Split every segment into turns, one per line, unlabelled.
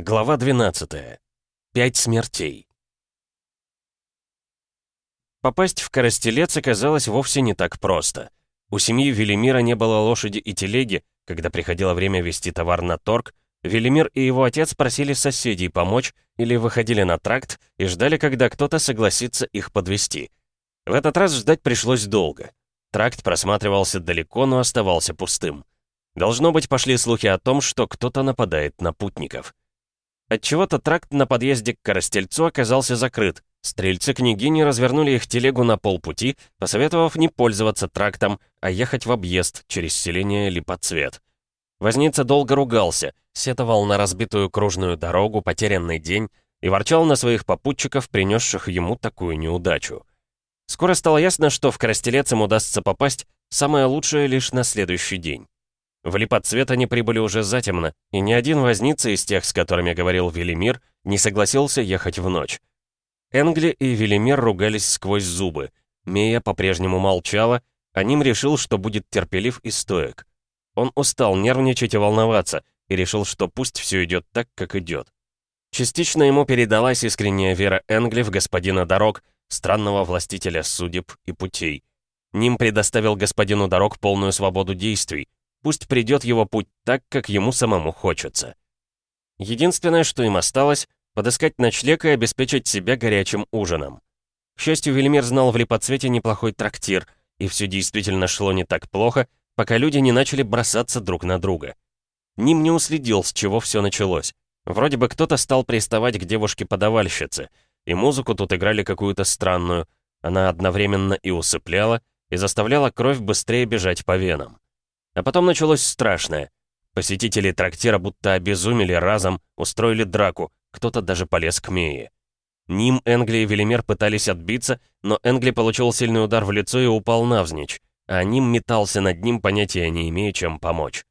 Глава 12. Пять смертей. Попасть в Коростелец оказалось вовсе не так просто. У семьи Велимира не было лошади и телеги, когда приходило время вести товар на торг, Велимир и его отец просили соседей помочь или выходили на тракт и ждали, когда кто-то согласится их подвести. В этот раз ждать пришлось долго. Тракт просматривался далеко, но оставался пустым. Должно быть, пошли слухи о том, что кто-то нападает на путников. Отчего-то тракт на подъезде к Коростельцу оказался закрыт. Стрельцы княгини развернули их телегу на полпути, посоветовав не пользоваться трактом, а ехать в объезд через селение Липоцвет. Возница долго ругался, сетовал на разбитую кружную дорогу, потерянный день и ворчал на своих попутчиков, принесших ему такую неудачу. Скоро стало ясно, что в Коростелец им удастся попасть самое лучшее лишь на следующий день. В Липоцвет они прибыли уже затемно, и ни один возница из тех, с которыми говорил Велимир, не согласился ехать в ночь. Энгли и Велимир ругались сквозь зубы. Мия по-прежнему молчала, а Ним решил, что будет терпелив и стоек. Он устал нервничать и волноваться, и решил, что пусть все идет так, как идет. Частично ему передалась искренняя вера Энгли в господина дорог, странного властителя судеб и путей. Ним предоставил господину дорог полную свободу действий, Пусть придет его путь так, как ему самому хочется. Единственное, что им осталось, подыскать ночлег и обеспечить себя горячим ужином. К счастью, Велимир знал в Липоцвете неплохой трактир, и все действительно шло не так плохо, пока люди не начали бросаться друг на друга. Ним не уследил, с чего все началось. Вроде бы кто-то стал приставать к девушке-подавальщице, и музыку тут играли какую-то странную. Она одновременно и усыпляла, и заставляла кровь быстрее бежать по венам. А потом началось страшное. Посетители трактира будто обезумели разом, устроили драку, кто-то даже полез к Мее. Ним, Энгли и Велимер пытались отбиться, но Энгли получил сильный удар в лицо и упал навзничь, а Ним метался над ним, понятия не имея, чем помочь.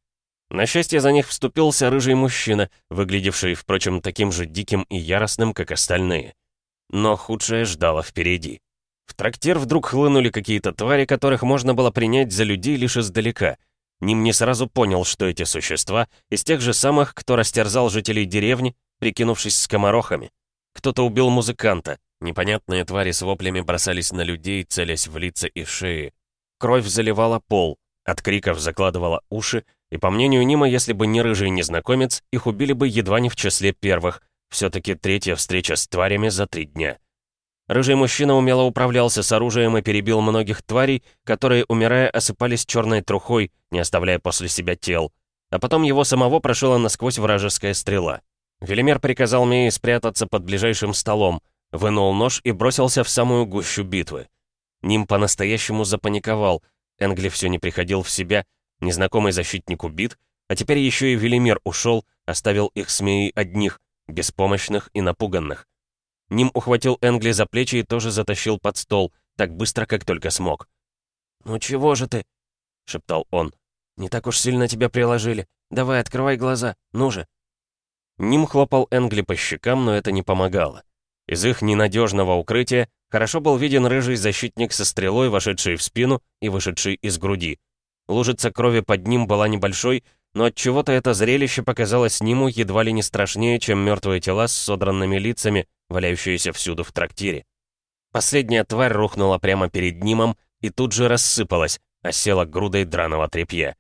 На счастье, за них вступился рыжий мужчина, выглядевший, впрочем, таким же диким и яростным, как остальные. Но худшее ждало впереди. В трактир вдруг хлынули какие-то твари, которых можно было принять за людей лишь издалека. Ним не сразу понял, что эти существа из тех же самых, кто растерзал жителей деревни, прикинувшись скоморохами. Кто-то убил музыканта. Непонятные твари с воплями бросались на людей, целясь в лица и шеи. Кровь заливала пол, от криков закладывала уши, и, по мнению Нима, если бы не рыжий незнакомец, их убили бы едва не в числе первых. Все-таки третья встреча с тварями за три дня. Рыжий мужчина умело управлялся с оружием и перебил многих тварей, которые, умирая, осыпались черной трухой, не оставляя после себя тел. А потом его самого прошила насквозь вражеская стрела. Велимер приказал Мии спрятаться под ближайшим столом, вынул нож и бросился в самую гущу битвы. Ним по-настоящему запаниковал, Энгли все не приходил в себя, незнакомый защитник убит, а теперь еще и Велимир ушел, оставил их с Мией одних, беспомощных и напуганных. Ним ухватил Энгли за плечи и тоже затащил под стол, так быстро, как только смог. «Ну чего же ты?» — шептал он. «Не так уж сильно тебя приложили. Давай, открывай глаза, ну же». Ним хлопал Энгли по щекам, но это не помогало. Из их ненадежного укрытия хорошо был виден рыжий защитник со стрелой, вошедший в спину и вышедший из груди. Лужица крови под ним была небольшой, но от чего то это зрелище показалось Ниму едва ли не страшнее, чем мертвые тела с содранными лицами, валяющиеся всюду в трактире. Последняя тварь рухнула прямо перед Нимом и тут же рассыпалась, осела грудой драного тряпья.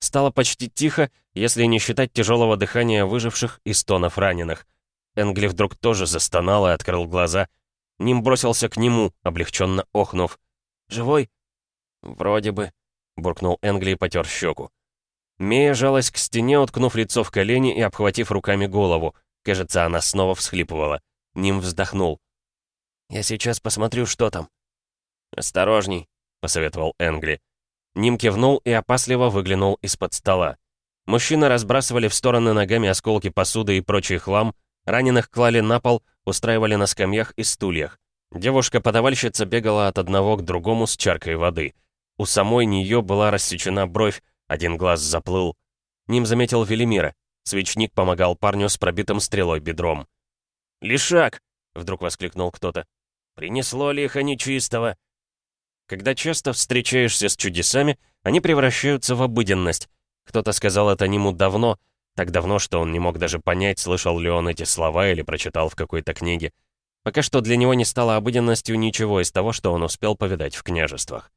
Стало почти тихо, если не считать тяжелого дыхания выживших и стонов раненых. Энгли вдруг тоже застонал и открыл глаза. Ним бросился к нему, облегченно охнув. «Живой?» «Вроде бы», — буркнул Энгли и потер щеку. Мея жалась к стене, уткнув лицо в колени и обхватив руками голову. Кажется, она снова всхлипывала. Ним вздохнул. «Я сейчас посмотрю, что там». «Осторожней», — посоветовал Энгли. Ним кивнул и опасливо выглянул из-под стола. Мужчины разбрасывали в стороны ногами осколки посуды и прочий хлам, раненых клали на пол, устраивали на скамьях и стульях. Девушка-подавальщица бегала от одного к другому с чаркой воды. У самой нее была рассечена бровь, один глаз заплыл. Ним заметил Велимира. Свечник помогал парню с пробитым стрелой бедром. «Лишак!» — вдруг воскликнул кто-то. «Принесло лихо нечистого!» Когда часто встречаешься с чудесами, они превращаются в обыденность. Кто-то сказал это Ниму давно, Так давно, что он не мог даже понять, слышал ли он эти слова или прочитал в какой-то книге. Пока что для него не стало обыденностью ничего из того, что он успел повидать в княжествах.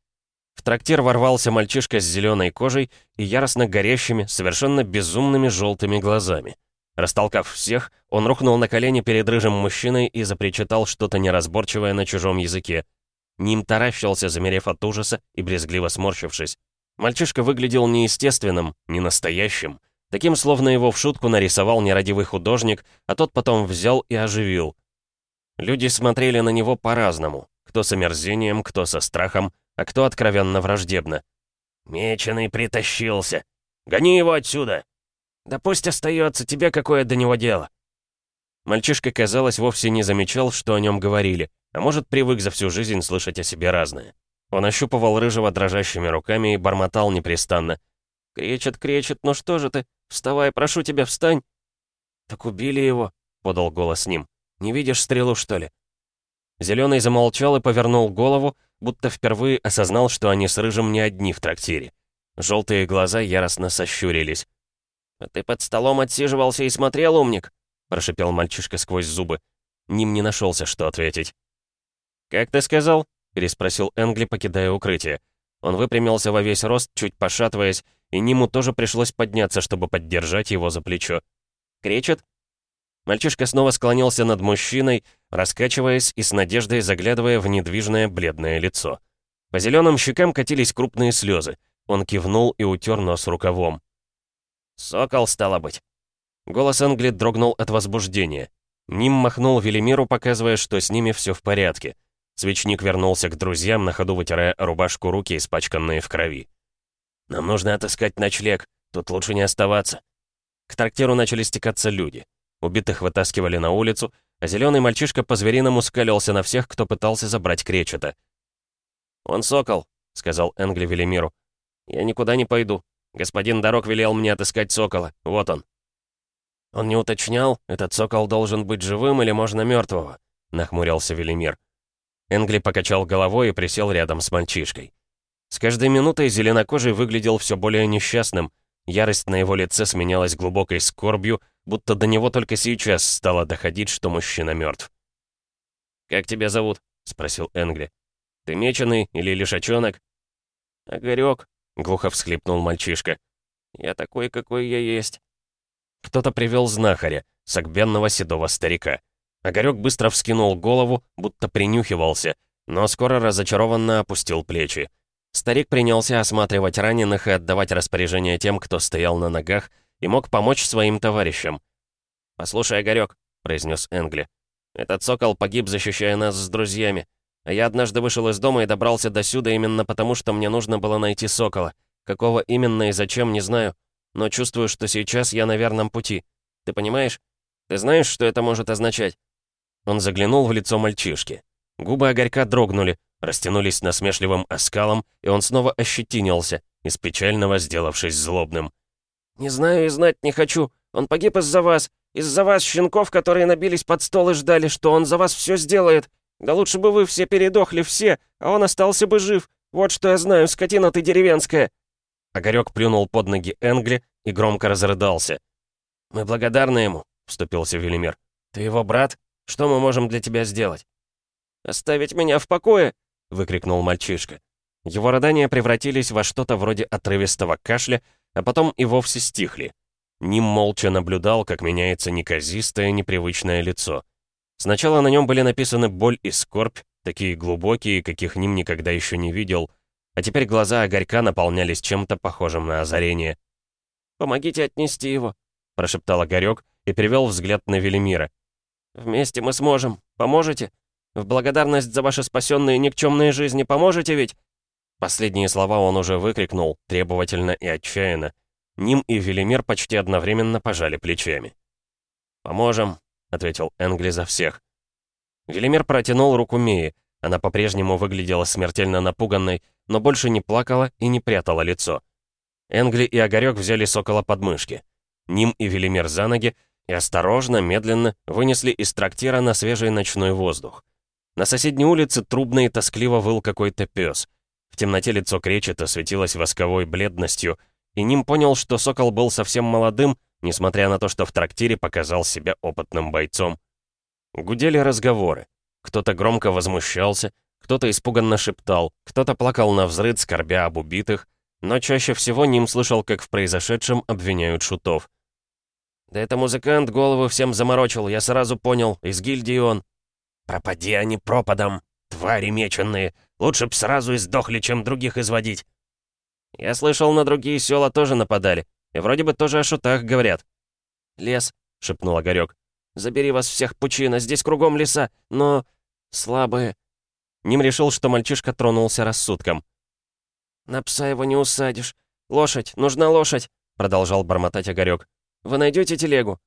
В трактир ворвался мальчишка с зеленой кожей и яростно горящими, совершенно безумными желтыми глазами. Растолкав всех, он рухнул на колени перед рыжим мужчиной и запричитал что-то неразборчивое на чужом языке. Ним таращился, замерев от ужаса и брезгливо сморщившись. Мальчишка выглядел неестественным, ненастоящим. Таким, словно его в шутку нарисовал нерадивый художник, а тот потом взял и оживил. Люди смотрели на него по-разному. Кто с омерзением, кто со страхом, а кто откровенно враждебно. «Меченый притащился! Гони его отсюда!» «Да пусть остается, тебе какое до него дело?» Мальчишка, казалось, вовсе не замечал, что о нем говорили, а может, привык за всю жизнь слышать о себе разное. Он ощупывал рыжего дрожащими руками и бормотал непрестанно. «Кречет, кречет, ну что же ты? Вставай, прошу тебя, встань!» «Так убили его», — подал голос с ним. «Не видишь стрелу, что ли?» Зеленый замолчал и повернул голову, будто впервые осознал, что они с Рыжим не одни в трактире. Желтые глаза яростно сощурились. «А ты под столом отсиживался и смотрел, умник?» — прошипел мальчишка сквозь зубы. Ним не нашелся, что ответить. «Как ты сказал?» — переспросил Энгли, покидая укрытие. Он выпрямился во весь рост, чуть пошатываясь, и Ниму тоже пришлось подняться, чтобы поддержать его за плечо. «Кречет?» Мальчишка снова склонился над мужчиной, раскачиваясь и с надеждой заглядывая в недвижное бледное лицо. По зеленым щекам катились крупные слезы. Он кивнул и утер нос рукавом. «Сокол, стало быть!» Голос Энгли дрогнул от возбуждения. Ним махнул Велимиру, показывая, что с ними все в порядке. Свечник вернулся к друзьям, на ходу вытирая рубашку руки, испачканные в крови. «Нам нужно отыскать ночлег. Тут лучше не оставаться». К трактиру начали стекаться люди. Убитых вытаскивали на улицу, а зеленый мальчишка по-звериному скалился на всех, кто пытался забрать кречета. «Он сокол», — сказал Энгли Велимиру. «Я никуда не пойду. Господин Дорог велел мне отыскать сокола. Вот он». «Он не уточнял, этот сокол должен быть живым или можно мертвого?» — нахмурился Велимир. Энгли покачал головой и присел рядом с мальчишкой. С каждой минутой зеленокожий выглядел все более несчастным. Ярость на его лице сменялась глубокой скорбью, будто до него только сейчас стало доходить, что мужчина мертв. «Как тебя зовут?» — спросил Энгли. «Ты меченый или лишачонок?» «Огарёк», — глухо всхлипнул мальчишка. «Я такой, какой я есть». Кто-то привел знахаря, согбенного седого старика. Огарёк быстро вскинул голову, будто принюхивался, но скоро разочарованно опустил плечи. Старик принялся осматривать раненых и отдавать распоряжение тем, кто стоял на ногах и мог помочь своим товарищам. «Послушай, Огарёк», — произнес Энгли, — «этот сокол погиб, защищая нас с друзьями. А я однажды вышел из дома и добрался до сюда именно потому, что мне нужно было найти сокола. Какого именно и зачем, не знаю. Но чувствую, что сейчас я на верном пути. Ты понимаешь? Ты знаешь, что это может означать?» Он заглянул в лицо мальчишки. Губы Огорька дрогнули, растянулись насмешливым оскалом, и он снова ощетинился, из печального сделавшись злобным. «Не знаю и знать не хочу. Он погиб из-за вас. Из-за вас, щенков, которые набились под стол и ждали, что он за вас все сделает. Да лучше бы вы все передохли, все, а он остался бы жив. Вот что я знаю, скотина ты деревенская!» Огарёк плюнул под ноги Энгли и громко разрыдался. «Мы благодарны ему», — вступился Велимир. «Ты его брат? Что мы можем для тебя сделать?» «Оставить меня в покое!» — выкрикнул мальчишка. Его рыдания превратились во что-то вроде отрывистого кашля, а потом и вовсе стихли. Ним молча наблюдал, как меняется неказистое, непривычное лицо. Сначала на нем были написаны боль и скорбь, такие глубокие, каких Ним никогда еще не видел, а теперь глаза Огорька наполнялись чем-то похожим на озарение. «Помогите отнести его», — прошептал Огорек и перевел взгляд на Велимира. «Вместе мы сможем. Поможете? В благодарность за ваши спасенные никчемные жизни поможете ведь?» Последние слова он уже выкрикнул, требовательно и отчаянно. Ним и Велимир почти одновременно пожали плечами. «Поможем», — ответил Энгли за всех. Велимир протянул руку Мии. Она по-прежнему выглядела смертельно напуганной, но больше не плакала и не прятала лицо. Энгли и Огарёк взяли сокола под мышки. Ним и Велимир за ноги и осторожно, медленно вынесли из трактира на свежий ночной воздух. На соседней улице трубно и тоскливо выл какой-то пес. В темноте лицо кречета светилось восковой бледностью, и Ним понял, что сокол был совсем молодым, несмотря на то, что в трактире показал себя опытным бойцом. Гудели разговоры. Кто-то громко возмущался, кто-то испуганно шептал, кто-то плакал на взрыд, скорбя об убитых, но чаще всего Ним слышал, как в произошедшем обвиняют шутов. «Да это музыкант голову всем заморочил, я сразу понял, из гильдии он». «Пропади они пропадом, твари меченые, лучше б сразу и сдохли, чем других изводить». «Я слышал, на другие села тоже нападали, и вроде бы тоже о шутах говорят». «Лес», — шепнул Огарёк. «Забери вас всех, пучина, здесь кругом леса, но... слабые». Ним решил, что мальчишка тронулся рассудком. «На пса его не усадишь. Лошадь, нужна лошадь», — продолжал бормотать Огарёк. «Вы найдете телегу?»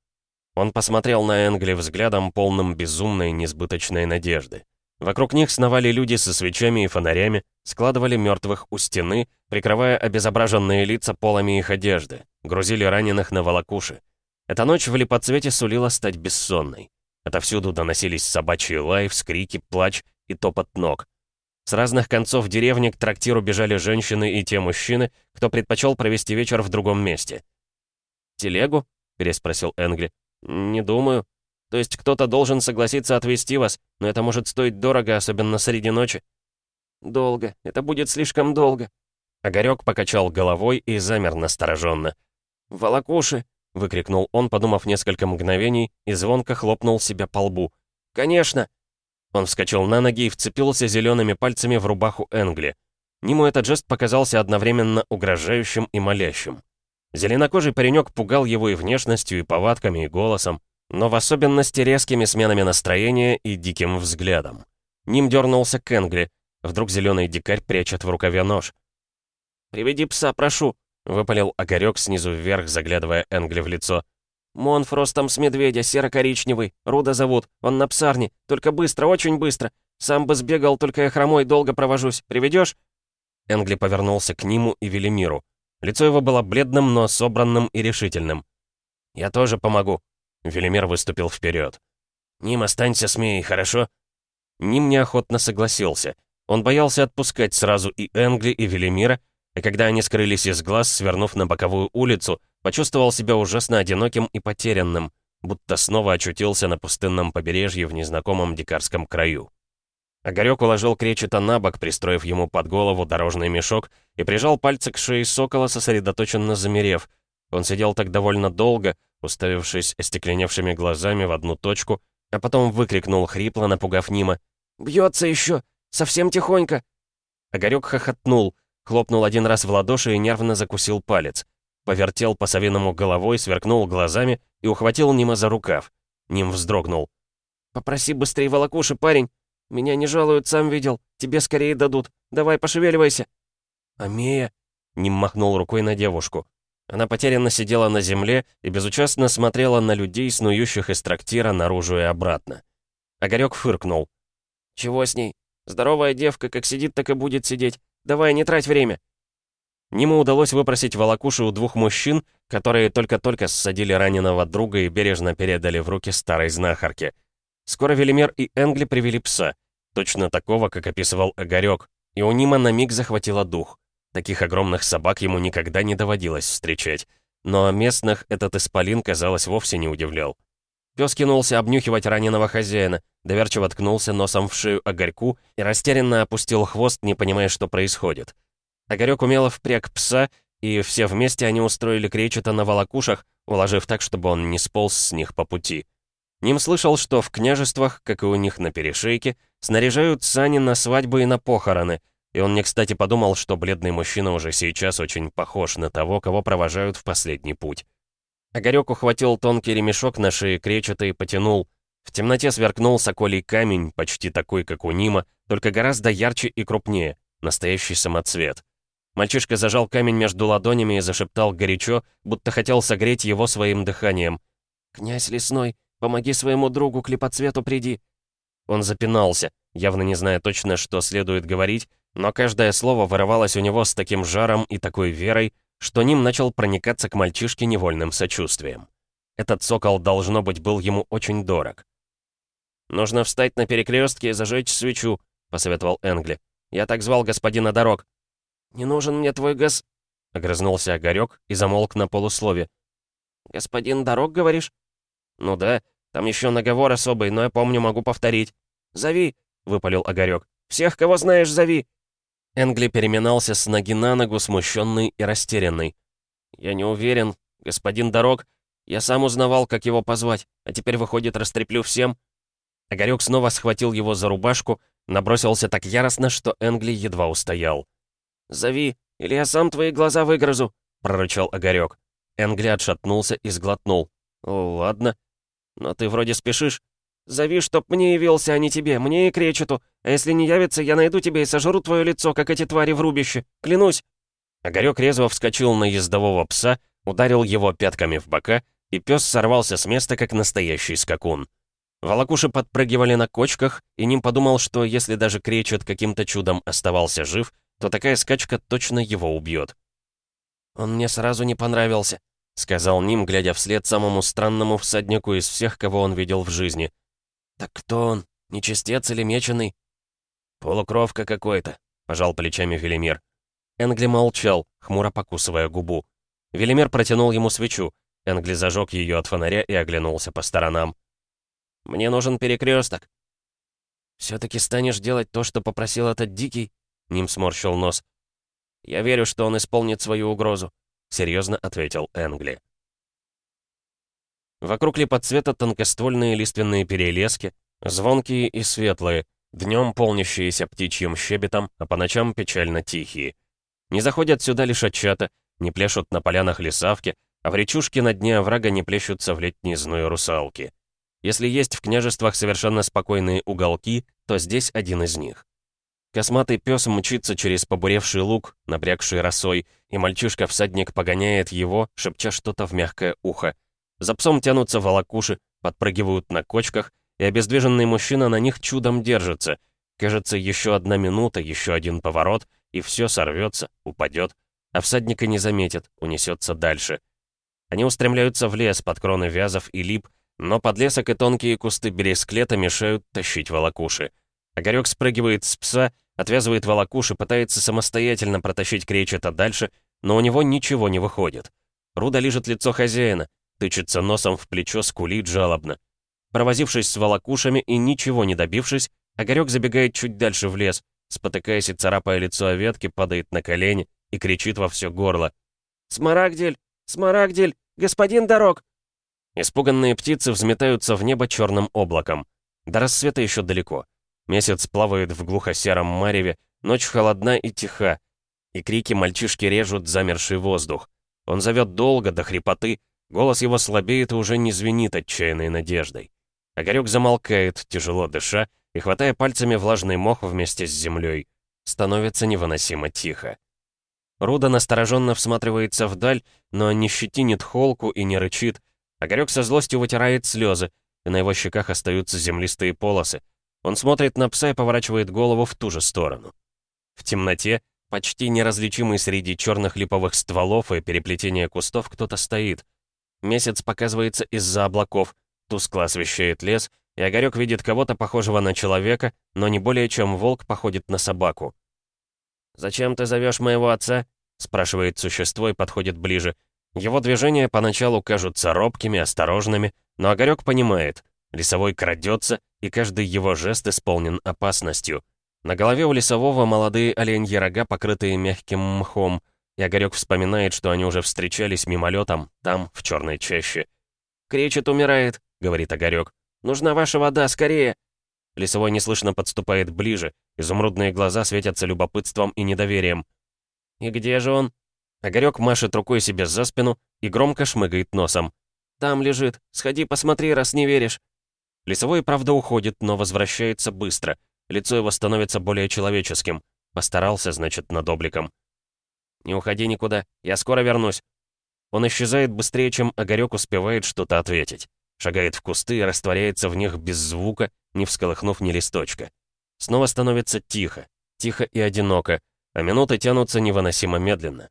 Он посмотрел на Энгли взглядом, полным безумной, несбыточной надежды. Вокруг них сновали люди со свечами и фонарями, складывали мертвых у стены, прикрывая обезображенные лица полами их одежды, грузили раненых на волокуши. Эта ночь в липоцвете сулила стать бессонной. Отовсюду доносились собачьи лай, вскрики, плач и топот ног. С разных концов деревни к трактиру бежали женщины и те мужчины, кто предпочел провести вечер в другом месте. «Телегу?» — переспросил Энгли. «Не думаю. То есть кто-то должен согласиться отвезти вас, но это может стоить дорого, особенно среди ночи». «Долго. Это будет слишком долго». Огарёк покачал головой и замер настороженно. «Волокуши!» — выкрикнул он, подумав несколько мгновений, и звонко хлопнул себя по лбу. «Конечно!» Он вскочил на ноги и вцепился зелеными пальцами в рубаху Энгли. Ниму этот жест показался одновременно угрожающим и молящим. Зеленокожий паренек пугал его и внешностью, и повадками, и голосом, но в особенности резкими сменами настроения и диким взглядом. Ним дернулся к Энгли. Вдруг зеленый дикарь прячет в рукаве нож. «Приведи пса, прошу», — выпалил огорек снизу вверх, заглядывая Энгли в лицо. «Монф ростом с медведя, серо-коричневый. Руда зовут. Он на псарне. Только быстро, очень быстро. Сам бы сбегал, только я хромой долго провожусь. Приведешь?» Энгли повернулся к Ниму и Велимиру. Лицо его было бледным, но собранным и решительным. «Я тоже помогу». Велимир выступил вперед. «Ним, останься с Мией, хорошо?» Ним неохотно согласился. Он боялся отпускать сразу и Энгли, и Велимира, и когда они скрылись из глаз, свернув на боковую улицу, почувствовал себя ужасно одиноким и потерянным, будто снова очутился на пустынном побережье в незнакомом дикарском краю. Огарёк уложил кречета на бок, пристроив ему под голову дорожный мешок, и прижал пальцы к шее сокола, сосредоточенно замерев. Он сидел так довольно долго, уставившись остекленевшими глазами в одну точку, а потом выкрикнул хрипло, напугав Нима. «Бьется еще! Совсем тихонько!» Огарёк хохотнул, Хлопнул один раз в ладоши и нервно закусил палец. Повертел по-совиному головой, сверкнул глазами и ухватил Нима за рукав. Ним вздрогнул. «Попроси быстрее волокуши, парень. Меня не жалуют, сам видел. Тебе скорее дадут. Давай, пошевеливайся». «Амея?» Ним махнул рукой на девушку. Она потерянно сидела на земле и безучастно смотрела на людей, снующих из трактира наружу и обратно. Огарёк фыркнул. «Чего с ней? Здоровая девка, как сидит, так и будет сидеть. Давай, не трать время!» Ниму удалось выпросить волокуши у двух мужчин, которые только-только ссадили раненого друга и бережно передали в руки старой знахарке. Скоро Велимир и Энгли привели пса, точно такого, как описывал Огарёк, и у Нима на миг захватило дух. Таких огромных собак ему никогда не доводилось встречать. Но местных этот исполин, казалось, вовсе не удивлял. Пес кинулся обнюхивать раненого хозяина, доверчиво ткнулся носом в шею Огарьку и растерянно опустил хвост, не понимая, что происходит. Огарек умело впряг пса, и все вместе они устроили кречета на волокушах, уложив так, чтобы он не сполз с них по пути. Ним слышал, что в княжествах, как и у них на перешейке, снаряжают сани на свадьбы и на похороны, и он не кстати подумал, что бледный мужчина уже сейчас очень похож на того, кого провожают в последний путь. Огарёк ухватил тонкий ремешок на шее кречета и потянул. В темноте сверкнул соколий камень, почти такой, как у Нима, только гораздо ярче и крупнее. Настоящий самоцвет. Мальчишка зажал камень между ладонями и зашептал горячо, будто хотел согреть его своим дыханием. «Князь Лесной, помоги своему другу к липоцвету приди». Он запинался, явно не зная точно, что следует говорить, но каждое слово вырывалось у него с таким жаром и такой верой, что Ним начал проникаться к мальчишке невольным сочувствием. Этот сокол, должно быть, был ему очень дорог. «Нужно встать на перекрестке и зажечь свечу», — посоветовал Энгли. «Я так звал господина дорог». «Не нужен мне твой газ...» — огрызнулся Огарёк и замолк на полуслове.
«Господин Дорог, говоришь?» «Ну да, там еще наговор особый, но я помню, могу повторить». «Зови!» — выпалил Огарек. «Всех, кого знаешь, зови!»
Энгли переминался с ноги на ногу, смущенный и растерянный.
«Я не уверен, господин Дорог. Я сам узнавал, как его позвать, а теперь, выходит, растреплю всем».
Огарек снова схватил его за рубашку, набросился так яростно, что Энгли едва устоял.
«Зови, или я сам твои глаза выгрызу», — прорычал Огарек.
Энгли отшатнулся и сглотнул.
«Ладно. Но ты вроде спешишь. Зови, чтоб мне явился, а не тебе, мне и кречету. А если не явится, я найду тебя и сожру твое лицо, как эти твари в рубище. Клянусь!»
Огарек резво вскочил на ездового пса, ударил его пятками в бока, и пес сорвался с места, как настоящий скакун. Волокуши подпрыгивали на кочках, и Ним подумал, что если даже кречет каким-то чудом оставался жив, то такая скачка точно его убьет.
«Он мне сразу не понравился», — сказал Ним, глядя вслед самому странному всаднику из всех, кого он видел в жизни. «Так кто он? Нечистец или меченый?»
«Полукровка какой-то», — пожал плечами Велимир. Энгли молчал, хмуро покусывая губу. Велимир протянул ему свечу. Энгли зажег ее от фонаря и оглянулся по сторонам.
«Мне нужен перекресток. «Все-таки станешь делать то, что попросил этот Дикий?» Ним сморщил нос. «Я верю, что он исполнит свою угрозу», — серьезно ответил Энгли.
Вокруг липоцвета тонкоствольные лиственные перелески, звонкие и светлые, днем полнящиеся птичьим щебетом, а по ночам печально тихие. Не заходят сюда лишь отчата, не плещут на полянах лесавки, а в речушке на дне оврага не плещутся в летний зной русалки. Если есть в княжествах совершенно спокойные уголки, то здесь один из них. Косматый пес мчится через побуревший луг, напрягший росой, и мальчишка-всадник погоняет его, шепча что-то в мягкое ухо. За псом тянутся волокуши, подпрыгивают на кочках, и обездвиженный мужчина на них чудом держится. Кажется, еще одна минута, еще один поворот, и все сорвется, упадет, а всадника не заметит, унесется дальше. Они устремляются в лес под кроны вязов и лип, но подлесок и тонкие кусты бересклета мешают тащить волокуши. Огарек спрыгивает с пса, отвязывает волокуши, пытается самостоятельно протащить кречета дальше, но у него ничего не выходит. Руда лижет лицо хозяина, тычется носом в плечо, скулит жалобно. Провозившись с волокушами и ничего не добившись, Огарек забегает чуть дальше в лес, спотыкаясь и царапая лицо о ветке, падает на колени и кричит во все горло.
«Смарагдель! Смарагдель! Господин Дорог!»
Испуганные птицы взметаются в небо черным облаком. До рассвета еще далеко. Месяц плавает в глухо-сером мареве, ночь холодна и тиха, и крики мальчишки режут замерший воздух. Он зовет долго, до хрипоты, голос его слабеет и уже не звенит отчаянной надеждой. Огарек замолкает, тяжело дыша, и, хватая пальцами влажный мох вместе с землей, становится невыносимо тихо. Руда настороженно всматривается вдаль, но не щетинит холку и не рычит. Огарек со злостью вытирает слезы, и на его щеках остаются землистые полосы. Он смотрит на пса и поворачивает голову в ту же сторону. В темноте, почти неразличимый среди черных липовых стволов и переплетения кустов, кто-то стоит. Месяц показывается из-за облаков, тускло освещает лес, и Огарёк видит кого-то похожего на человека, но не более чем волк походит на собаку.
«Зачем ты зовешь моего отца?» — спрашивает существо и подходит ближе.
Его движения поначалу кажутся робкими, осторожными, но Огарёк понимает, лесовой крадется, и каждый его жест исполнен опасностью. На голове у лесового молодые оленьи рога, покрытые мягким мхом, и Огарёк вспоминает, что они уже встречались мимолетом, там, в черной чаще.
«Кречет умирает», — говорит Огарёк. Нужна ваша вода, скорее!»
Лесовой неслышно подступает ближе. Изумрудные глаза светятся любопытством и недоверием.
«И где же он?»
Огарёк машет рукой себе за спину и громко шмыгает носом.
«Там лежит. Сходи, посмотри, раз не веришь».
Лесовой, правда, уходит, но возвращается быстро. Лицо его становится более человеческим. Постарался, значит, над обликом.
«Не уходи никуда. Я скоро вернусь».
Он исчезает быстрее, чем Огарёк успевает что-то ответить. Шагает в кусты и растворяется в них без звука, не всколыхнув ни листочка. Снова становится тихо, тихо и одиноко, а минуты тянутся невыносимо медленно.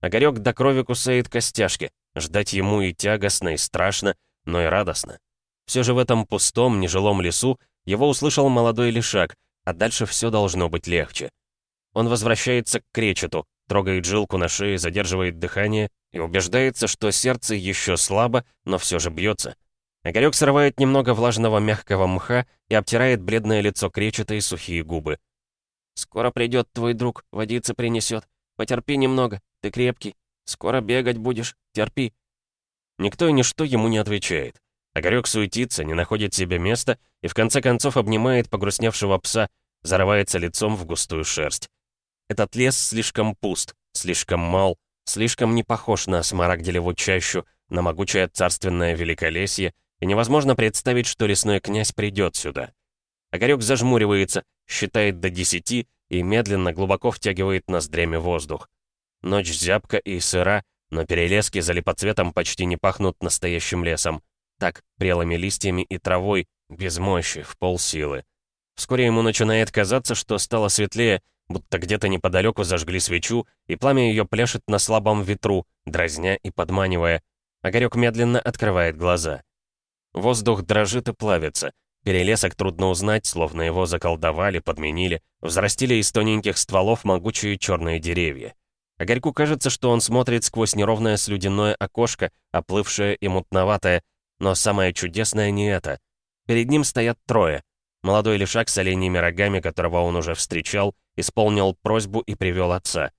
Огарёк до крови кусает костяшки, ждать ему и тягостно, и страшно, но и радостно. Все же в этом пустом, нежилом лесу его услышал молодой лишак, а дальше все должно быть легче. Он возвращается к кречету, трогает жилку на шее, задерживает дыхание и убеждается, что сердце еще слабо, но все же бьется. Огарек срывает немного влажного мягкого мха и обтирает бледное лицо кречета и сухие губы.
«Скоро придет твой друг, водицы принесет. Потерпи немного, ты крепкий. Скоро бегать будешь, терпи».
Никто и ничто ему не отвечает. Огарек суетится, не находит себе места и в конце концов обнимает погрустневшего пса, зарывается лицом в густую шерсть. Этот лес слишком пуст, слишком мал, слишком не похож на смарагделеву чащу, на могучее царственное великолесье, и невозможно представить, что лесной князь придет сюда. Огарек зажмуривается, считает до десяти и медленно, глубоко втягивает ноздрями воздух. Ночь зябка и сыра, но перелески за липоцветом почти не пахнут настоящим лесом. Так, прелыми листьями и травой, без мощи, в полсилы. Вскоре ему начинает казаться, что стало светлее, будто где-то неподалеку зажгли свечу, и пламя ее пляшет на слабом ветру, дразня и подманивая. Огарек медленно открывает глаза. Воздух дрожит и плавится. Перелесок трудно узнать, словно его заколдовали, подменили, взрастили из тоненьких стволов могучие черные деревья. Огарьку кажется, что он смотрит сквозь неровное слюдяное окошко, оплывшее и мутноватое, но самое чудесное не это. Перед ним стоят трое. Молодой лишак с оленьими рогами, которого он уже встречал, исполнил просьбу и привел отца.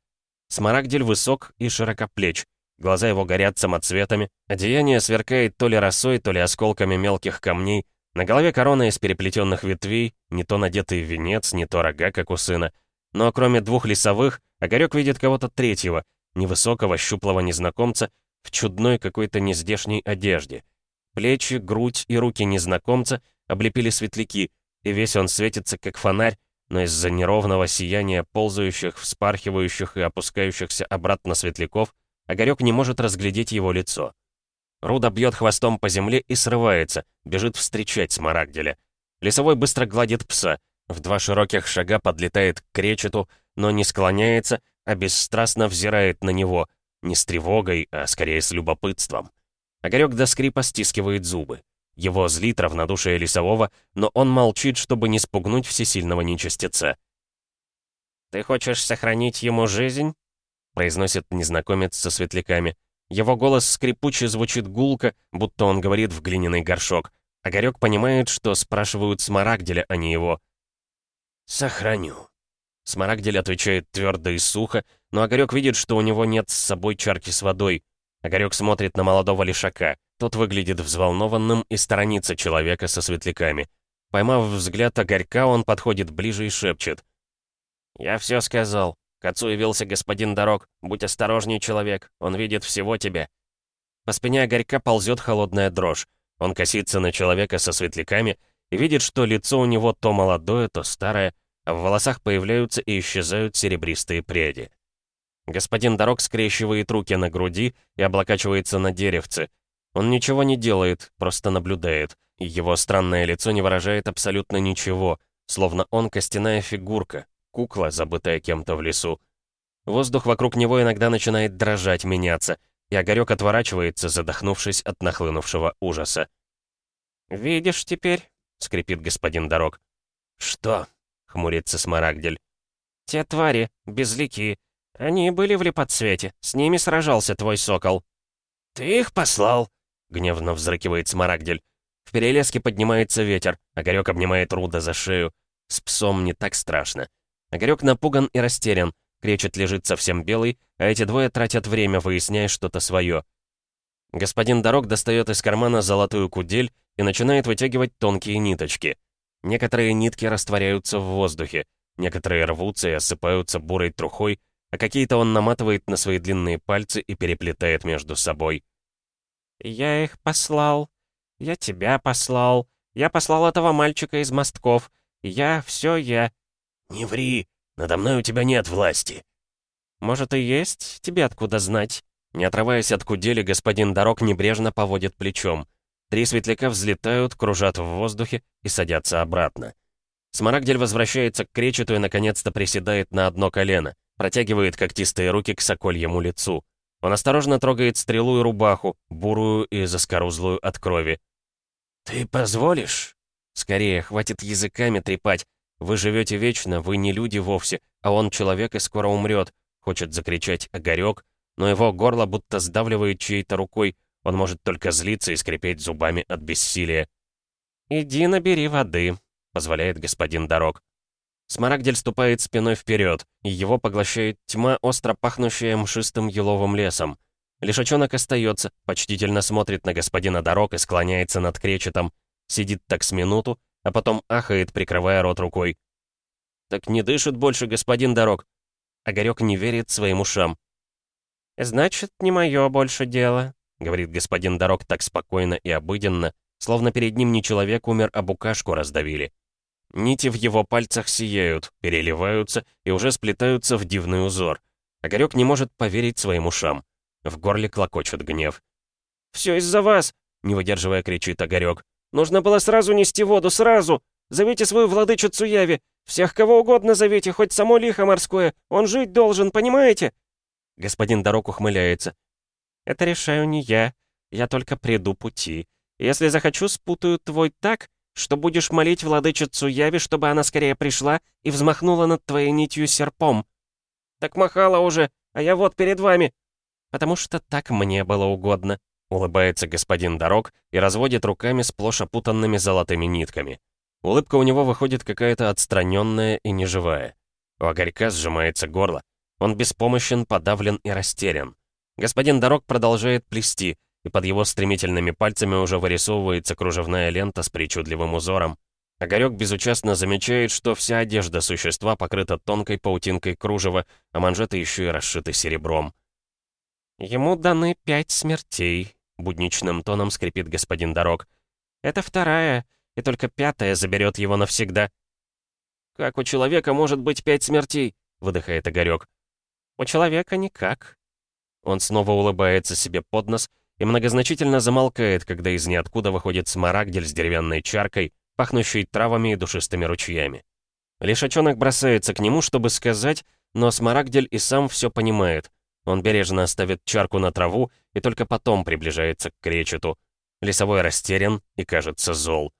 Смарагдель высок и широкоплеч, глаза его горят самоцветами, одеяние сверкает то ли росой, то ли осколками мелких камней, на голове корона из переплетенных ветвей, не то надетый венец, не то рога, как у сына. Но кроме двух лесовых, Огарек видит кого-то третьего, невысокого, щуплого незнакомца, в чудной какой-то нездешней одежде. Плечи, грудь и руки незнакомца облепили светляки, и весь он светится, как фонарь, но из-за неровного сияния ползающих, вспархивающих и опускающихся обратно светляков, Огарек не может разглядеть его лицо. Руда бьет хвостом по земле и срывается, бежит встречать Смарагделя. Лесовой быстро гладит пса, в два широких шага подлетает к кречету, но не склоняется, а бесстрастно взирает на него, не с тревогой, а скорее с любопытством. Огарек до скрипа стискивает зубы. Его злит равнодушие лесового, но он молчит, чтобы не спугнуть всесильного нечистеца.
«Ты хочешь сохранить ему жизнь?» произносит незнакомец со светляками.
Его голос скрипуче звучит гулко, будто он говорит в глиняный горшок. Огарек понимает, что спрашивают Смарагделя, а не его.
«Сохраню».
Смарагдель отвечает твердо и сухо, но Огарек видит, что у него нет с собой чарки с водой. Огарек смотрит на молодого лишака. Тот выглядит взволнованным и сторонится человека со светляками. Поймав взгляд Огарька, он подходит ближе и шепчет.
«Я все сказал. К отцу явился господин Дорог. Будь осторожней, человек. Он видит всего тебя».
По спине Огарька ползет холодная дрожь. Он косится на человека со светляками и видит, что лицо у него то молодое, то старое, а в волосах появляются и исчезают серебристые пряди. Господин Дорог скрещивает руки на груди и облокачивается на деревце. Он ничего не делает, просто наблюдает. И его странное лицо не выражает абсолютно ничего, словно он костяная фигурка, кукла, забытая кем-то в лесу. Воздух вокруг него иногда начинает дрожать, меняться, и Огарёк отворачивается, задохнувшись от нахлынувшего ужаса.
«Видишь теперь?» — скрипит господин Дорог.
«Что?» — хмурится Смарагдель.
«Те твари, безликие, они были в липоцвете, с ними сражался твой сокол».
«Ты их послал?» — гневно взрыкивает Смарагдель. В перелеске поднимается ветер, Огарёк обнимает Руда за шею. С псом не так страшно. Огарёк напуган и растерян, Кречет лежит совсем белый, а эти двое тратят время, выясняя что-то свое. Господин Дорог достает из кармана золотую кудель и начинает вытягивать тонкие ниточки. Некоторые нитки растворяются в воздухе, некоторые рвутся и осыпаются бурой трухой, а какие-то он наматывает на свои длинные пальцы и переплетает между собой.
«Я их послал. Я тебя послал. Я послал этого мальчика из мостков. Я, все я».
«Не ври. Надо мной у тебя нет власти».
«Может и есть? Тебе откуда знать?»
Не отрываясь от кудели, господин Дорог небрежно поводит плечом. Три светляка взлетают, кружат в воздухе и садятся обратно. Смарагдель возвращается к кречету и наконец-то приседает на одно колено. Протягивает когтистые руки к сокольему лицу. Он осторожно трогает стрелу и рубаху, бурую и заскорузлую от крови.
«Ты позволишь?»
«Скорее, хватит языками трепать. Вы живете вечно, вы не люди вовсе, а он человек и скоро умрет. хочет закричать Огарёк, но его горло будто сдавливает чьей-то рукой, он может только злиться и скрипеть зубами от бессилия. «Иди набери воды», — позволяет господин Дорог. Смарагдель ступает спиной вперед, и его поглощает тьма, остро пахнущая мшистым еловым лесом. Лишачонок остается, почтительно смотрит на господина Дорог и склоняется над кречетом. Сидит так с минуту, а потом ахает, прикрывая рот рукой. «Так не дышит больше господин Дорог». Огарёк не верит своим ушам. «Значит, не мое больше дело», — говорит господин Дорог так спокойно и обыденно, словно перед ним не человек умер, а букашку раздавили. Нити в его пальцах сияют, переливаются и уже сплетаются в дивный узор. Огарёк не может поверить своим ушам. В горле клокочет гнев. «Все из-за вас!» — не выдерживая, кричит Огарёк. «Нужно было сразу нести воду, сразу! Зовите свою владычицу Яви! Всех кого угодно зовите, хоть само лихо морское! Он жить должен, понимаете?» Господин Дорог ухмыляется. «Это решаю не я. Я только приду пути. Если захочу, спутаю твой так, что будешь молить владычицу Яви, чтобы она скорее пришла и взмахнула над твоей нитью серпом. Так махала уже, а я вот перед вами. Потому что так мне было угодно, улыбается господин Дорог и разводит руками сплошь опутанными золотыми нитками. Улыбка у него выходит какая-то отстраненная и неживая. У Огарька сжимается горло. Он беспомощен, подавлен и растерян. Господин Дорог продолжает плести, и под его стремительными пальцами уже вырисовывается кружевная лента с причудливым узором. Огарёк безучастно замечает, что вся одежда существа покрыта тонкой паутинкой кружева, а манжеты еще и расшиты серебром. «Ему даны пять смертей», — будничным тоном скрипит господин Дорог. «Это вторая, и только пятая заберет его навсегда». «Как у человека может быть пять смертей?» — выдыхает Огарёк. «У человека никак». Он снова улыбается себе под нос — и многозначительно замолкает, когда из ниоткуда выходит смарагдель с деревянной чаркой, пахнущей травами и душистыми ручьями. Лишачонок бросается к нему, чтобы сказать, но смарагдель и сам все понимает. Он бережно оставит чарку на траву и только потом приближается к кречету. Лесовой растерян и, кажется, зол.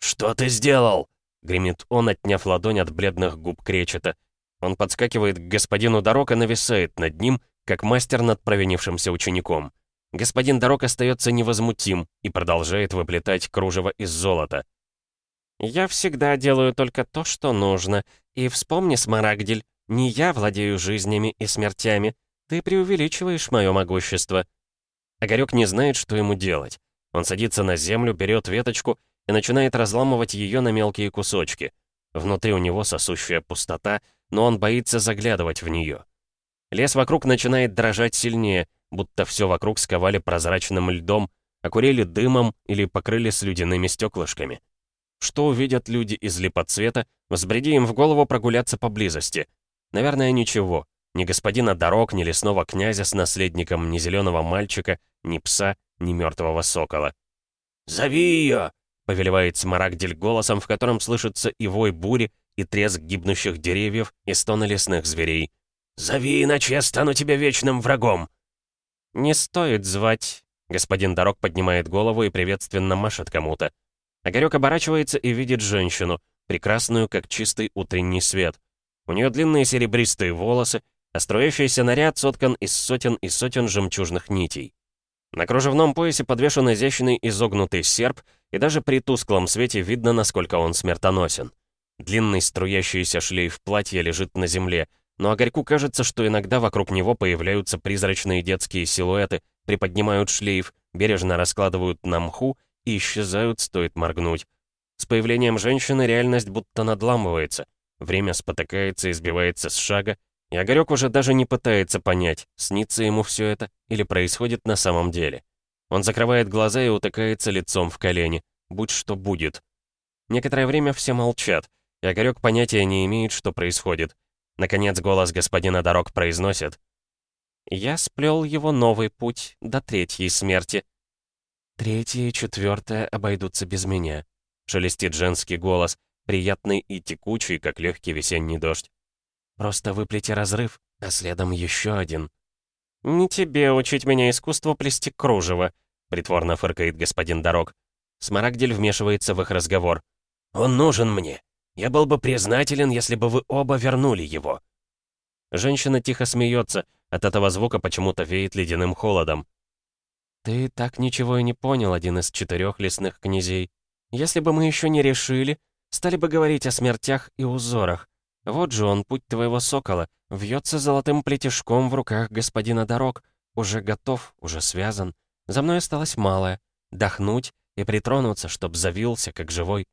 «Что ты сделал?» — гремит он, отняв ладонь от бледных губ кречета. Он подскакивает к господину Дорог и нависает над ним, как мастер над провинившимся учеником. Господин Дорог остается невозмутим и продолжает выплетать кружево из золота. «Я всегда делаю только то, что нужно. И вспомни, Смарагдель, не я владею жизнями и смертями. Ты преувеличиваешь мое могущество». Огарёк не знает, что ему делать. Он садится на землю, берет веточку и начинает разламывать ее на мелкие кусочки. Внутри у него сосущая пустота, но он боится заглядывать в нее. Лес вокруг начинает дрожать сильнее, будто все вокруг сковали прозрачным льдом, окурили дымом или покрыли слюдяными стеклышками. Что увидят люди из липоцвета, взбреди им в голову прогуляться поблизости? Наверное, ничего. Ни господина дорог, ни лесного князя с наследником, ни зеленого мальчика, ни пса, ни мертвого сокола. «Зови ее!» — повелевает Смарагдель голосом, в котором слышится и вой бури, и треск гибнущих деревьев, и стоны лесных зверей. «Зови, иначе я стану тебе вечным врагом!» «Не стоит звать». Господин Дорог поднимает голову и приветственно машет кому-то. Огарёк оборачивается и видит женщину, прекрасную, как чистый утренний свет. У нее длинные серебристые волосы, а строящийся наряд соткан из сотен и сотен жемчужных нитей. На кружевном поясе подвешен изящный изогнутый серп, и даже при тусклом свете видно, насколько он смертоносен. Длинный струящийся шлейф платья лежит на земле, но Огарьку кажется, что иногда вокруг него появляются призрачные детские силуэты, приподнимают шлейф, бережно раскладывают на мху и исчезают, стоит моргнуть. С появлением женщины реальность будто надламывается. Время спотыкается и сбивается с шага, и Огарёк уже даже не пытается понять, снится ему все это или происходит на самом деле. Он закрывает глаза и утыкается лицом в колени. Будь что будет. Некоторое время все молчат, и Огарёк понятия не имеет, что происходит. Наконец голос господина Дорог произносит. «Я сплел его новый путь до третьей смерти». «Третья и четвертая обойдутся без меня», — шелестит женский голос, приятный и текучий, как легкий весенний дождь. «Просто выплети разрыв, а следом еще один». «Не тебе учить меня искусству плести кружево», — притворно фыркает господин Дорог. Смарагдель вмешивается в их разговор. «Он нужен мне. Я был бы признателен, если бы вы оба вернули его». Женщина тихо смеется, от этого звука почему-то веет ледяным холодом.
«Ты так ничего и не понял, один из четырех лесных князей. Если бы мы еще не решили, стали бы говорить о смертях и узорах. Вот же он, путь твоего сокола, вьется золотым плетешком в руках господина дорог. Уже готов, уже связан. За мной осталось малое — дохнуть и притронуться, чтоб завился, как живой.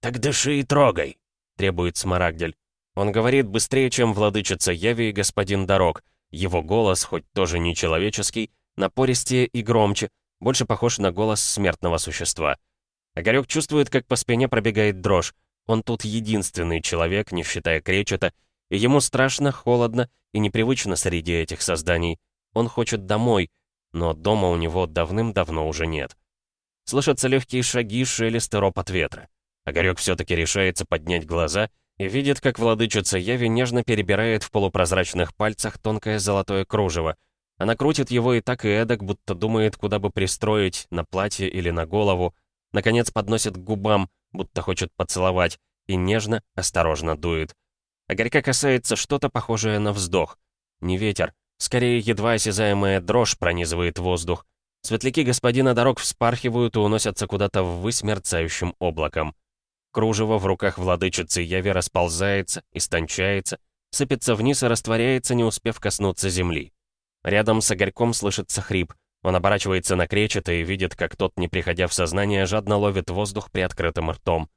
«Так дыши и трогай», — требует Смарагдель. Он говорит быстрее, чем владычица Яви и господин Дорог. Его голос, хоть тоже не человеческий, напористее и громче, больше похож на голос смертного существа. Огарёк чувствует, как по спине пробегает дрожь. Он тут единственный человек, не считая кречета, и ему страшно, холодно и непривычно среди этих созданий. Он хочет домой, но дома у него давным-давно уже нет. Слышатся легкие шаги, шелест и ропот ветра. Огарёк все-таки решается поднять глаза и видит, как владычица Яви нежно перебирает в полупрозрачных пальцах тонкое золотое кружево. Она крутит его и так и эдак, будто думает, куда бы пристроить, на платье или на голову. Наконец подносит к губам, будто хочет поцеловать, и нежно, осторожно дует. А горька касается что-то похожее на вздох. Не ветер, скорее едва осязаемая дрожь пронизывает воздух. Светляки господина дорог вспархивают и уносятся куда-то ввысь мерцающим облаком. Кружево в руках владычицы Яви расползается, истончается, сыпется вниз и растворяется, не успев коснуться земли. Рядом с огорьком слышится хрип. Он оборачивается на кречета и видит, как тот, не приходя в сознание, жадно ловит воздух при открытым ртом.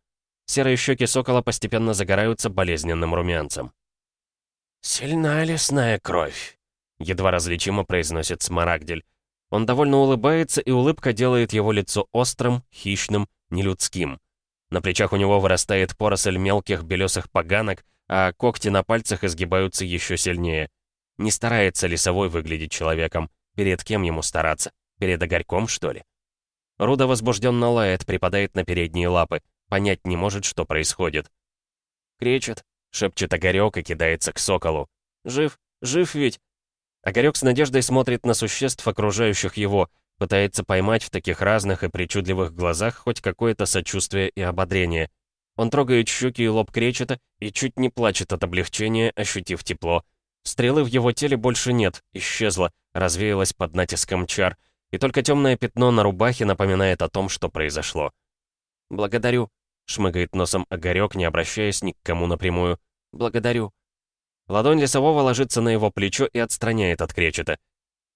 Серые щеки сокола постепенно загораются болезненным румянцем. «Сильная лесная кровь», — едва различимо произносит Смарагдель.
Он довольно улыбается, и улыбка делает его лицо острым, хищным, нелюдским. На плечах у него вырастает поросль мелких белесых поганок, а когти на пальцах изгибаются еще сильнее. Не старается лесовой выглядеть человеком. Перед кем ему стараться? Перед огорьком, что ли? Руда возбужденно лает, припадает на передние лапы. Понять не может, что происходит. Кричит, шепчет Огарёк и кидается к соколу. «Жив, жив ведь!» Огарёк с надеждой смотрит на существ, окружающих его, пытается поймать в таких разных и причудливых глазах хоть какое-то сочувствие и ободрение. Он трогает щеки и лоб кречета и чуть не плачет от облегчения, ощутив тепло. Стрелы в его теле больше нет, исчезла, развеялась под натиском чар, и только темное пятно на рубахе напоминает о том, что произошло. «Благодарю», — шмыгает носом Огарёк, не обращаясь ни к кому напрямую. «Благодарю». Ладонь лесового ложится на его плечо и отстраняет от кречета.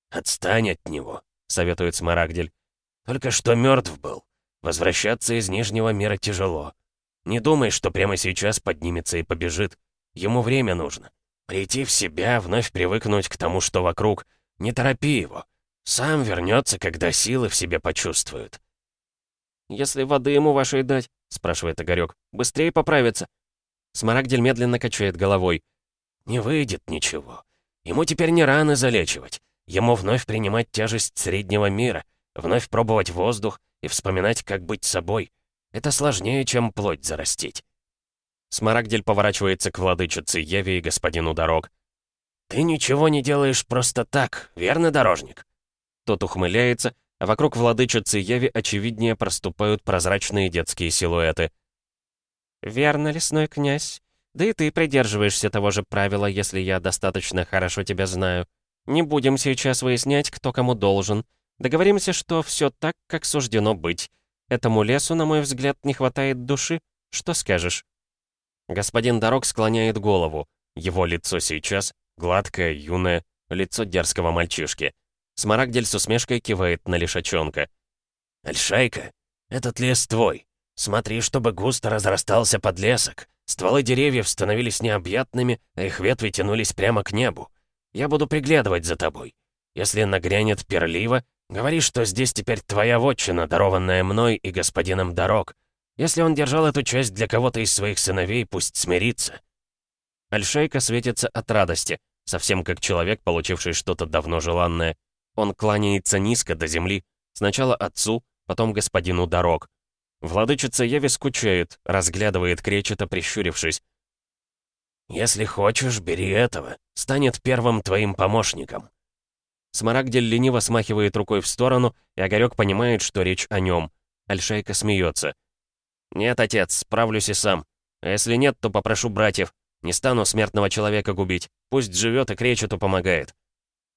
«Отстань от него», — советует Смарагдель. «Только что мертв был. Возвращаться из Нижнего мира тяжело. Не думай, что прямо сейчас поднимется и побежит. Ему время нужно. Прийти в себя, вновь привыкнуть к тому, что вокруг. Не торопи его. Сам вернется, когда силы в себе почувствует.
«Если воды ему вашей дать», — спрашивает Огарёк, — «быстрее поправится». Смарагдель медленно качает головой.
«Не выйдет ничего. Ему теперь не раны залечивать. Ему вновь принимать тяжесть среднего мира, вновь пробовать воздух и вспоминать, как быть собой. Это сложнее, чем плоть зарастить.
Смарагдель поворачивается к владычице Еве и господину дорог.
«Ты ничего не делаешь просто так, верно, дорожник?»
Тот ухмыляется, а вокруг владычицы Еви очевиднее проступают прозрачные детские силуэты. «Верно, лесной князь. Да и ты придерживаешься того же правила, если я достаточно хорошо тебя знаю. Не будем сейчас выяснять, кто кому должен. Договоримся, что все так, как суждено быть. Этому лесу, на мой взгляд, не хватает души. Что скажешь?» Господин Дорог склоняет голову. Его лицо сейчас гладкое, юное, лицо дерзкого мальчишки. Смарагдель с усмешкой кивает на лишачонка.
«Альшайка, этот лес твой. Смотри, чтобы густо разрастался подлесок. Стволы деревьев становились необъятными, а их ветви тянулись прямо к небу. Я буду приглядывать за тобой. Если нагрянет перлива, говори, что здесь теперь твоя вотчина, дарованная мной и господином дорог. Если он держал эту часть для кого-то из своих сыновей, пусть смирится».
Альшейка светится от радости, совсем как человек, получивший что-то давно желанное. Он кланяется низко до земли, сначала отцу, потом господину дорог. Владычица Еви скучает, разглядывает кречета, прищурившись.
«Если хочешь, бери этого. Станет первым твоим помощником».
Смарагдель лениво смахивает рукой в сторону, и Огарёк понимает, что речь о нем. Альшайка смеется. «Нет, отец, справлюсь и сам. А если нет, то попрошу братьев. Не стану смертного человека губить. Пусть живет и кречету помогает.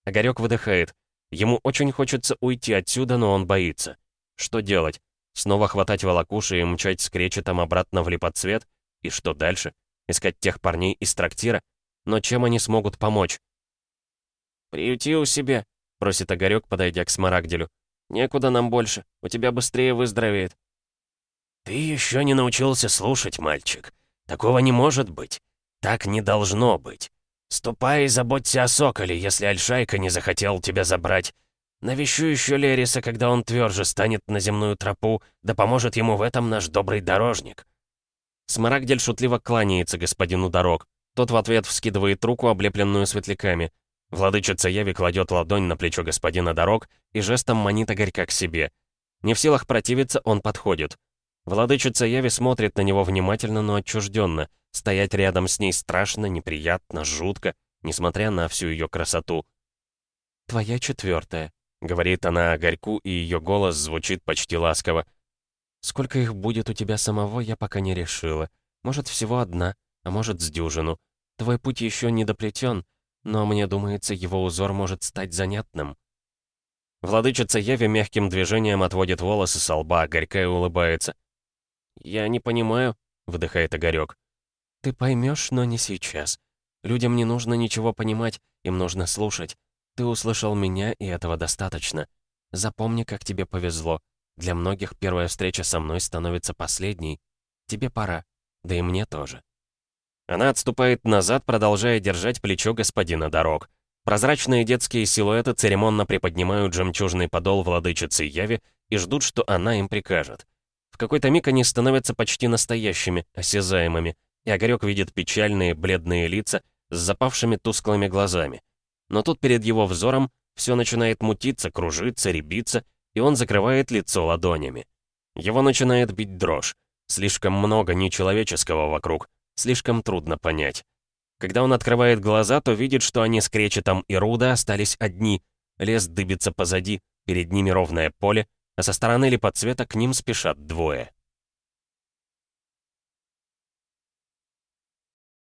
Огарек выдыхает. Ему очень хочется уйти отсюда, но он боится. Что делать? Снова хватать волокуши и мчать с кречетом обратно в липоцвет? И что дальше? Искать тех парней из трактира? Но чем они смогут помочь?
«Приюти у себя», — просит Огарек, подойдя к Смарагделю. «Некуда нам больше. У тебя быстрее выздоровеет».
«Ты еще не научился слушать, мальчик. Такого не может быть. Так не должно быть. Ступай и заботься о Соколе, если Альшайка не захотел тебя забрать. Навещу еще Лериса, когда он тверже станет на земную тропу, да поможет ему в этом наш добрый дорожник».
Смарагдель шутливо кланяется господину дорог. Тот в ответ вскидывает руку, облепленную светляками. Владычица Яви кладет ладонь на плечо господина дорог и жестом манит Игорька к себе. Не в силах противиться, он подходит. Владычица Яви смотрит на него внимательно, но отчужденно. Стоять рядом с ней страшно, неприятно, жутко, несмотря на всю ее красоту.
«Твоя четвертая», — говорит она Игорьку, и ее голос звучит почти ласково. «Сколько их будет у тебя самого, я пока не решила. Может, всего одна, а может, с дюжину. Твой путь еще не доплетен, но мне думается, его узор может стать занятным».
Владычица Яви мягким движением отводит волосы со лба, горько улыбается. «Я не понимаю», — выдыхает Огарёк.
«Ты поймешь, но не сейчас. Людям не нужно ничего понимать, им нужно слушать. Ты услышал меня, и этого достаточно. Запомни, как тебе повезло. Для многих первая встреча со мной становится последней. Тебе пора, да и мне тоже».
Она отступает назад, продолжая держать плечо господина дорог. Прозрачные детские силуэты церемонно приподнимают жемчужный подол владычицы Яви и ждут, что она им прикажет какой-то миг они становятся почти настоящими, осязаемыми, и Огарёк видит печальные, бледные лица с запавшими тусклыми глазами. Но тут перед его взором все начинает мутиться, кружиться, ребиться, и он закрывает лицо ладонями. Его начинает бить дрожь. Слишком много нечеловеческого вокруг, слишком трудно понять. Когда он открывает глаза, то видит, что они с Кречетом и Руда остались одни. Лес дыбится позади, перед ними ровное поле, а со стороны липоцвета к ним спешат двое.